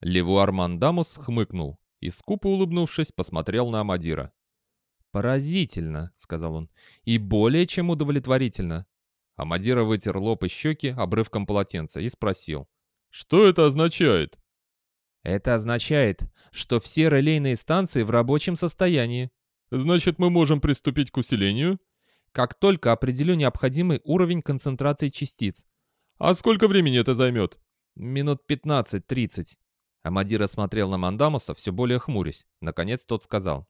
Левуар Мандамус хмыкнул и, скупо улыбнувшись, посмотрел на Амадира. «Поразительно», — сказал он, — «и более чем удовлетворительно». Амадира вытер лоб и щеки обрывком полотенца и спросил. «Что это означает?» «Это означает, что все релейные станции в рабочем состоянии». «Значит, мы можем приступить к усилению?» «Как только определю необходимый уровень концентрации частиц». «А сколько времени это займет?» «Минут 15-30». Амадира смотрел на Мандамуса, все более хмурясь. Наконец тот сказал.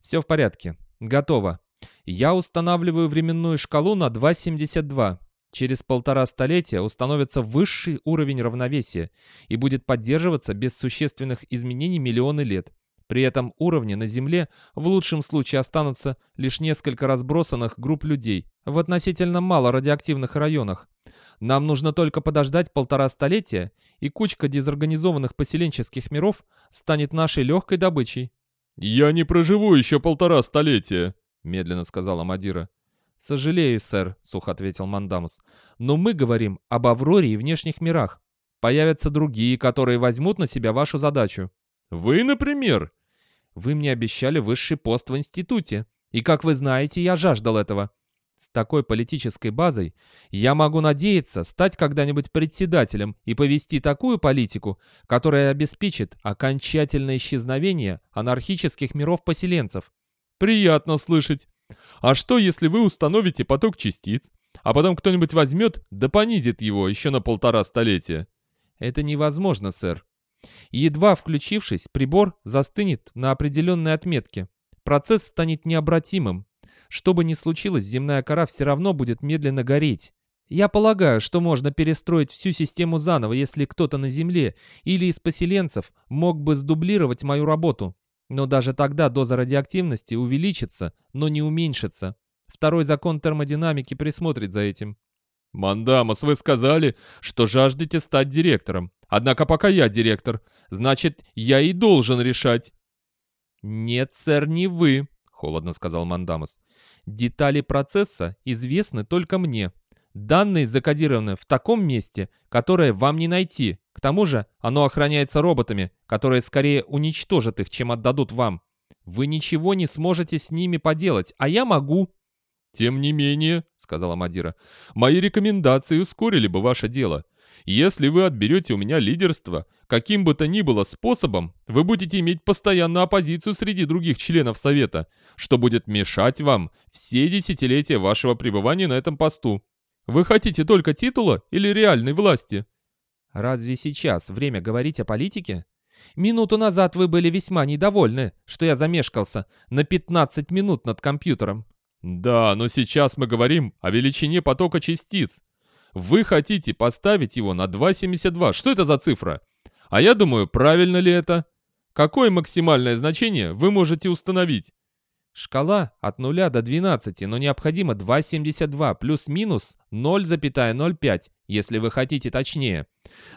«Все в порядке. Готово. Я устанавливаю временную шкалу на 2.72. Через полтора столетия установится высший уровень равновесия и будет поддерживаться без существенных изменений миллионы лет. При этом уровне на Земле в лучшем случае останутся лишь несколько разбросанных групп людей в относительно мало радиоактивных районах. Нам нужно только подождать полтора столетия, и кучка дезорганизованных поселенческих миров станет нашей легкой добычей. «Я не проживу еще полтора столетия», — медленно сказала Мадира. «Сожалею, сэр», — сухо ответил Мандамус. «Но мы говорим об Авроре и внешних мирах. Появятся другие, которые возьмут на себя вашу задачу». «Вы, например?» «Вы мне обещали высший пост в институте. И, как вы знаете, я жаждал этого. С такой политической базой я могу надеяться стать когда-нибудь председателем и повести такую политику, которая обеспечит окончательное исчезновение анархических миров-поселенцев. Приятно слышать. А что, если вы установите поток частиц, а потом кто-нибудь возьмет да понизит его еще на полтора столетия? Это невозможно, сэр. Едва включившись, прибор застынет на определенной отметке. Процесс станет необратимым, что бы ни случилось, земная кора все равно будет медленно гореть. Я полагаю, что можно перестроить всю систему заново, если кто-то на Земле или из поселенцев мог бы сдублировать мою работу. Но даже тогда доза радиоактивности увеличится, но не уменьшится. Второй закон термодинамики присмотрит за этим. «Мандамус, вы сказали, что жаждете стать директором. Однако пока я директор, значит, я и должен решать». «Нет, сэр, не вы», — холодно сказал Мандамус. Детали процесса известны только мне. Данные закодированы в таком месте, которое вам не найти. К тому же оно охраняется роботами, которые скорее уничтожат их, чем отдадут вам. Вы ничего не сможете с ними поделать, а я могу. «Тем не менее», — сказала Мадира, — «мои рекомендации ускорили бы ваше дело. Если вы отберете у меня лидерство, каким бы то ни было способом, вы будете иметь постоянную оппозицию среди других членов Совета, что будет мешать вам все десятилетия вашего пребывания на этом посту. Вы хотите только титула или реальной власти? Разве сейчас время говорить о политике? Минуту назад вы были весьма недовольны, что я замешкался на 15 минут над компьютером. Да, но сейчас мы говорим о величине потока частиц, вы хотите поставить его на 2,72. Что это за цифра? А я думаю, правильно ли это? Какое максимальное значение вы можете установить? Шкала от 0 до 12, но необходимо 2,72 плюс-минус 0,05, если вы хотите точнее.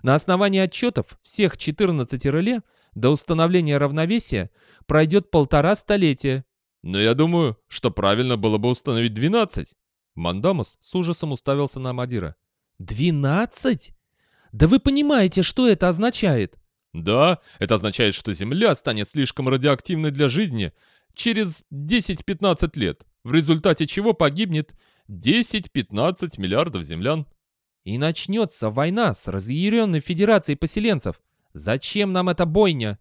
На основании отчетов всех 14 реле до установления равновесия пройдет полтора столетия. Но я думаю, что правильно было бы установить 12. Мандамус с ужасом уставился на Мадира. «Двенадцать? Да вы понимаете, что это означает?» «Да, это означает, что Земля станет слишком радиоактивной для жизни через 10-15 лет, в результате чего погибнет 10-15 миллиардов землян». «И начнется война с разъяренной Федерацией поселенцев. Зачем нам эта бойня?»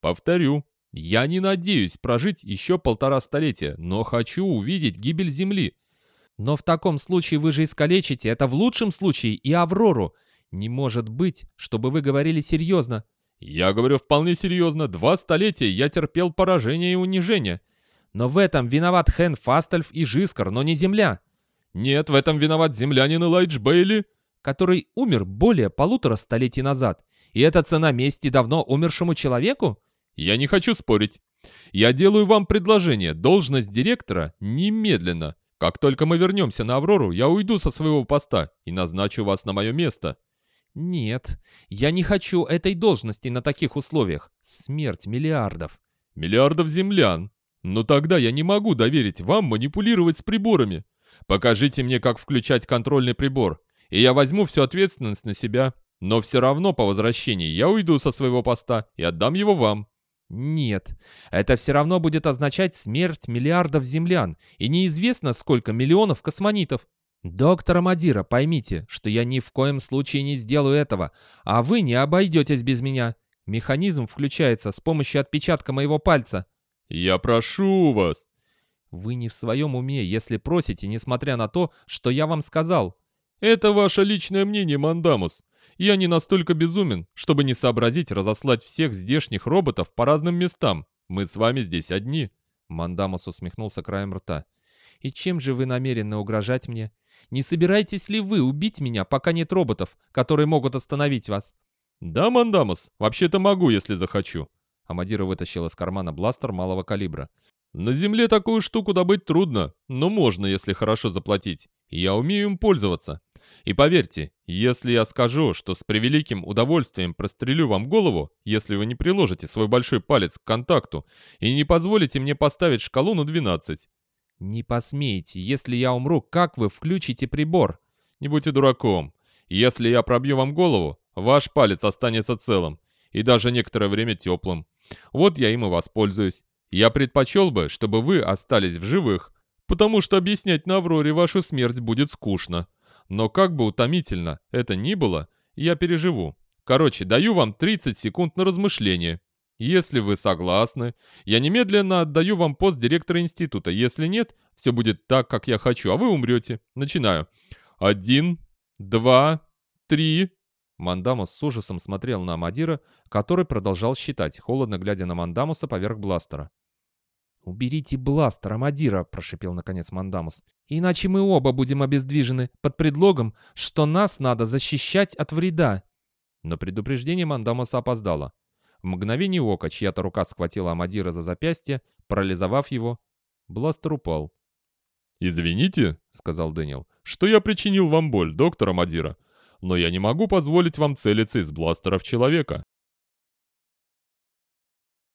«Повторю, я не надеюсь прожить еще полтора столетия, но хочу увидеть гибель Земли. Но в таком случае вы же искалечите, это в лучшем случае, и Аврору. Не может быть, чтобы вы говорили серьезно. Я говорю вполне серьезно. Два столетия я терпел поражение и унижение. Но в этом виноват Хен Фастельф и Жискар, но не Земля. Нет, в этом виноват землянин Элайдж Бейли, который умер более полутора столетий назад. И это цена мести давно умершему человеку? Я не хочу спорить. Я делаю вам предложение. Должность директора немедленно. Как только мы вернемся на Аврору, я уйду со своего поста и назначу вас на мое место». «Нет, я не хочу этой должности на таких условиях. Смерть миллиардов». «Миллиардов землян. Но тогда я не могу доверить вам манипулировать с приборами. Покажите мне, как включать контрольный прибор, и я возьму всю ответственность на себя. Но все равно по возвращении я уйду со своего поста и отдам его вам». Нет, это все равно будет означать смерть миллиардов землян и неизвестно сколько миллионов космонитов. Доктор Амадира, поймите, что я ни в коем случае не сделаю этого, а вы не обойдетесь без меня. Механизм включается с помощью отпечатка моего пальца. «Я прошу вас!» Вы не в своем уме, если просите, несмотря на то, что я вам сказал. Это ваше личное мнение, Мандамус. Я не настолько безумен, чтобы не сообразить разослать всех здешних роботов по разным местам. Мы с вами здесь одни». Мандамус усмехнулся краем рта. «И чем же вы намерены угрожать мне? Не собираетесь ли вы убить меня, пока нет роботов, которые могут остановить вас?» «Да, Мандамус, вообще-то могу, если захочу». Амадира вытащил из кармана бластер малого калибра. «На Земле такую штуку добыть трудно, но можно, если хорошо заплатить. Я умею им пользоваться. И поверьте, если я скажу, что с превеликим удовольствием прострелю вам голову, если вы не приложите свой большой палец к контакту и не позволите мне поставить шкалу на 12. Не посмеете, если я умру, как вы включите прибор? Не будьте дураком. Если я пробью вам голову, ваш палец останется целым и даже некоторое время теплым. Вот я им и воспользуюсь. Я предпочел бы, чтобы вы остались в живых, потому что объяснять на Авроре вашу смерть будет скучно. Но как бы утомительно это ни было, я переживу. Короче, даю вам 30 секунд на размышление. Если вы согласны, я немедленно отдаю вам пост директора института. Если нет, все будет так, как я хочу, а вы умрете. Начинаю. Один, два, три. Мандамус с ужасом смотрел на Амадира, который продолжал считать, холодно глядя на Мандамуса поверх бластера. «Уберите бластер, Амадира!» – прошипел наконец Мандамус. «Иначе мы оба будем обездвижены под предлогом, что нас надо защищать от вреда!» Но предупреждение Мандамуса опоздало. В мгновение ока чья-то рука схватила Амадира за запястье, парализовав его. Бластер упал. «Извините», — сказал Дэниел, — «что я причинил вам боль, доктор Амадира, но я не могу позволить вам целиться из бластера в человека.